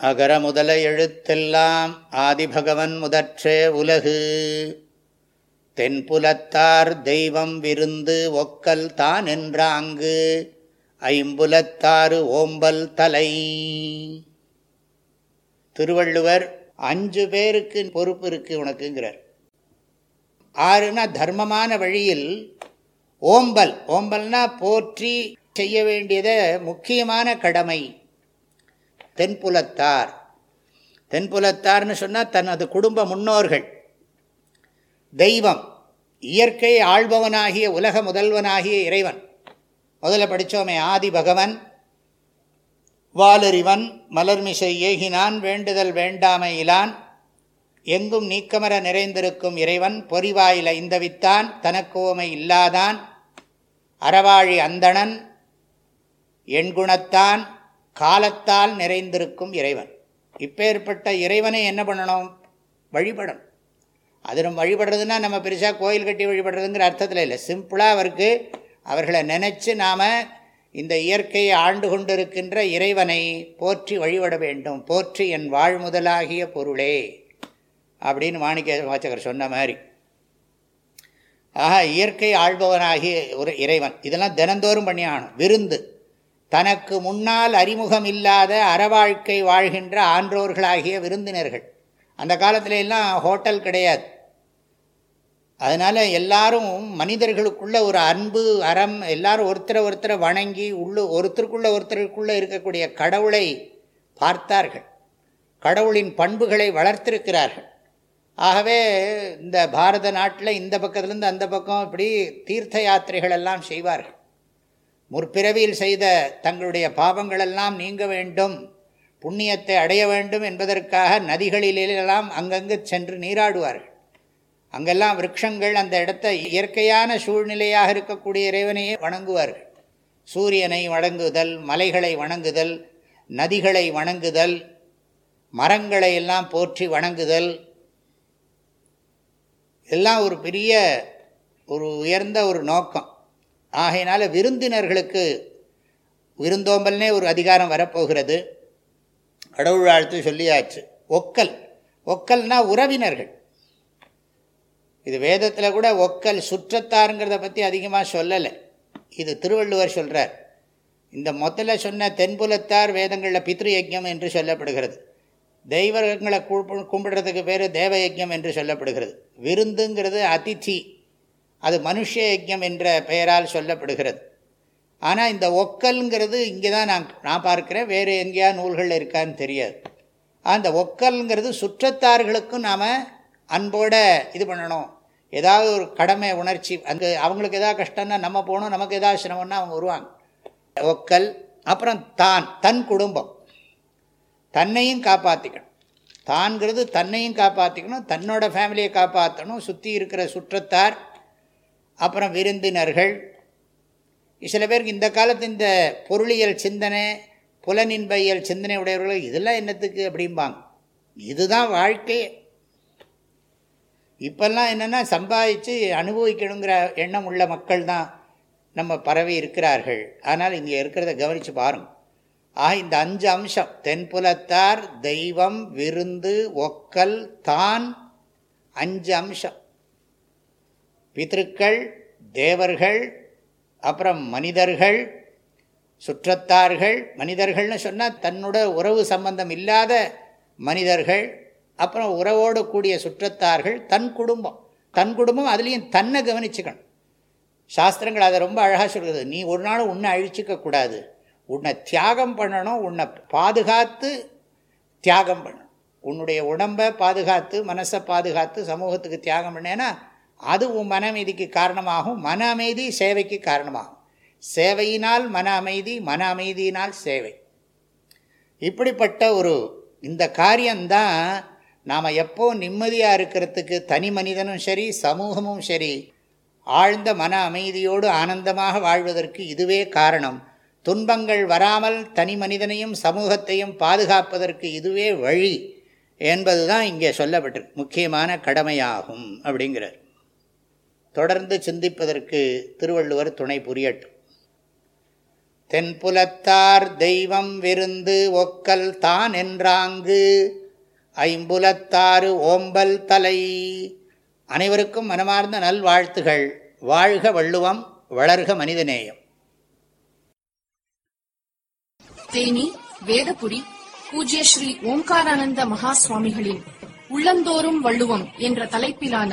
அகர முதல எழுத்தெல்லாம் ஆதிபகவன் முதற்றே உலகு. தென்புலத்தார் தெய்வம் விருந்து ஒக்கல் தான் என்றாங்கு ஐம்புலத்தாறு ஓம்பல் தலை. திருவள்ளுவர் அஞ்சு பேருக்கு பொறுப்பு இருக்கு உனக்குங்கிறார். ஆறுனா தர்மமான வழியில் ஓம்பல். ஓம்பல்னா போற்றி செய்ய வேண்டியத முக்கியமான கடமை. தென்புலத்தார். தென்புலத்தார்னு சொன்னால் தனது குடும்ப முன்னோர்கள். தெய்வம் இயற்கை ஆள்பவனாகிய உலக முதல்வனாகிய இறைவன். முதல்ல படித்தோமே ஆதி பகவன் வாலறிவன் மலர்மிசை ஏகினான் வேண்டுதல் வேண்டாமையிலான் எங்கும் நீக்கமர நிறைந்திருக்கும் இறைவன் பொறிவாயில இந்தவித்தான் தனக்கோமை இல்லாதான் அறவாழி அந்தணன் எண்குணத்தான் காலத்தால் நிறைந்திருக்கும் இறைவன். இப்பேற்பட்ட இறைவனை என்ன பண்ணணும்? வழிபடணும். அது நம்ம வழிபடுறதுன்னா நம்ம பெருசாக கோயில் கட்டி வழிபடுறதுங்கிற அர்த்தத்தில் இல்லை. சிம்பிளாக அவருக்கு அவர்களை நினச்சி நாம் இந்த இயற்கையை ஆண்டு கொண்டிருக்கின்ற இறைவனை போற்றி வழிபட வேண்டும். போற்றி என் வாழ்முதலாகிய பொருளே அப்படின்னு மாணிக்க வாச்சகர் சொன்ன மாதிரி. ஆஹா இயற்கை ஆள்பவனாகிய ஒரு இறைவன். இதெல்லாம் தினந்தோறும் பண்ணி ஆகணும். விருந்து. தனக்கு முன்னால் அறிமுகம் இல்லாத அறவாழ்க்கை வாழ்கின்ற ஆன்றோர்களாகிய விருந்தினர்கள். அந்த காலத்துல எல்லாம் ஹோட்டல் கிடையாது. அதனால் எல்லாரும் மனிதர்களுக்குள்ள ஒரு அன்பு அறம் எல்லாரும் ஒருத்தரை ஒருத்தரை வணங்கி உள்ளு ஒருத்தருக்குள்ள ஒருத்தருக்குள்ளே இருக்கக்கூடிய கடவுளை பார்த்தார்கள். கடவுளின் பண்புகளை வளர்த்திருக்கிறார்கள். ஆகவே இந்த பாரத நாட்டில் இந்த பக்கத்துலேருந்து அந்த பக்கம் இப்படி தீர்த்த யாத்திரைகள் எல்லாம் செய்வார்கள். முற்பிறவியில் செய்த தங்களுடைய பாவங்களெல்லாம் நீங்க வேண்டும் புண்ணியத்தை அடைய வேண்டும் என்பதற்காக நதிகளிலெல்லாம் அங்கங்கு சென்று நீராடுவார்கள். அங்கெல்லாம் விரக்ஷங்கள் அந்த இடத்த இயற்கையான சூழ்நிலையாக இருக்கக்கூடிய இறைவனையே வணங்குவார்கள். சூரியனை வணங்குதல் மலைகளை வணங்குதல் நதிகளை வணங்குதல் மரங்களை எல்லாம் போற்றி வணங்குதல் எல்லாம் ஒரு பெரிய ஒரு உயர்ந்த ஒரு நோக்கம். ஆகையினால விருந்தினர்களுக்கு விருந்தோம்பல்னே ஒரு அதிகாரம் வரப்போகிறது. கடவுள் வாழ்த்து சொல்லியாச்சு. ஒக்கல். ஒக்கல்னா உறவினர்கள். இது வேதத்தில் கூட ஒக்கல் சுற்றத்தாருங்கிறத பற்றி அதிகமாக சொல்லலை. இது திருவள்ளுவர் சொல்கிறார் இந்த முதல்ல சொன்ன தென்புலத்தார் வேதங்களில் பித்ரு யஜ்யம் என்று சொல்லப்படுகிறது. தெய்வங்களை கும்பிடுறதுக்கு பேர் தேவயஜம் என்று சொல்லப்படுகிறது. விருந்துங்கிறது அதிதி அது மனுஷ யஜ்யம் என்ற பெயரால் சொல்லப்படுகிறது. ஆனால் இந்த ஒக்கல்ங்கிறது இங்கே தான் நான் நான் பார்க்குறேன் வேறு எங்கேயா நூல்களில் இருக்கான்னு தெரியாது. அந்த ஒக்கல்ங்கிறது சுற்றத்தார்களுக்கும் நாம் அன்போடு இது பண்ணணும். ஏதாவது ஒரு கடமை உணர்ச்சி அங்கே அவங்களுக்கு எதாவது கஷ்டம்னா நம்ம போகணும் நமக்கு எதாவது சிரமம்னா அவங்க வருவாங்க. ஒக்கல் அப்புறம் தான் தன் குடும்பம். தன்னையும் காப்பாற்றிக்கணும் தான்கிறது தன்னையும் காப்பாற்றிக்கணும் தன்னோட ஃபேமிலியை காப்பாற்றணும் சுற்றி இருக்கிற சுற்றத்தார் அப்புறம் விருந்தினர்கள். சில பேருக்கு இந்த காலத்து இந்த பொருளியல் சிந்தனை புலனின்பையல் சிந்தனை உடையவர்கள் இதெல்லாம் என்னத்துக்கு அப்படிம்பாங்க. இதுதான் வாழ்க்கையே இப்பெல்லாம் என்னென்னா சம்பாதிச்சு அனுபவிக்கணுங்கிற எண்ணம் உள்ள மக்கள் தான் நம்ம பரவி இருக்கிறார்கள். ஆனால் இங்கே இருக்கிறத கவனித்து பாருங்க. ஆக இந்த அஞ்சு அம்சம் தென்புலத்தார் தெய்வம் விருந்து ஒக்கல் தான் அஞ்சு அம்சம். பித்திருக்கள் தேவர்கள் அப்புறம் மனிதர்கள் சுற்றத்தார்கள் மனிதர்கள்னு சொன்னால் தன்னோட உறவு சம்பந்தம் இல்லாத மனிதர்கள் அப்புறம் உறவோடு கூடிய சுற்றத்தார்கள் தன் குடும்பம். தன் குடும்பம் அதுலேயும் தன்னை கவனிச்சுக்கணும். சாஸ்திரங்கள் அதை ரொம்ப அழகாக சொல்கிறது நீ ஒரு நாள் உன்னை அழிச்சிக்க கூடாது. உன்னை தியாகம் பண்ணணும் உன்னை பாதுகாத்து தியாகம் பண்ணணும். உன்னுடைய உடம்பை பாதுகாத்து மனசை பாதுகாத்து சமூகத்துக்கு தியாகம் பண்ணேன்னா அது உன் மன அமைதிக்கு காரணமாகும் மன அமைதி சேவைக்கு காரணமாகும். சேவையினால் மன அமைதி மன அமைதியினால் சேவை. இப்படிப்பட்ட ஒரு இந்த காரியம்தான் நாம் எப்போ நிம்மதியாக இருக்கிறதுக்கு தனி மனிதனும் சரி சமூகமும் சரி ஆழ்ந்த மன அமைதியோடு ஆனந்தமாக வாழ்வதற்கு இதுவே காரணம். துன்பங்கள் வராமல் தனி மனிதனையும் சமூகத்தையும் பாதுகாப்பதற்கு இதுவே வழி என்பது தான் இங்கே சொல்லப்பட்டிருக்கு. முக்கியமான கடமையாகும் அப்படிங்கிறார். தொடர்ந்து சிந்திப்பதற்கு திருவள்ளுவர் துணை புரியட்டும். தென்புலத்தார் தெய்வம் விருந்து ஒக்கல் தான் என்றாங்கு ஐம்புலத்தாறு ஓம்பல் தலை. அனைவருக்கும் மனமார்ந்த நல்வாழ்த்துகள். வாழ்க வள்ளுவம் வளர்க மனிதநேயம். தேனி வேதபுரி பூஜ்ய ஸ்ரீ ஓம்காரானந்த மகா சுவாமிகளின் உள்ளந்தோறும் வள்ளுவம் என்ற தலைப்பிலான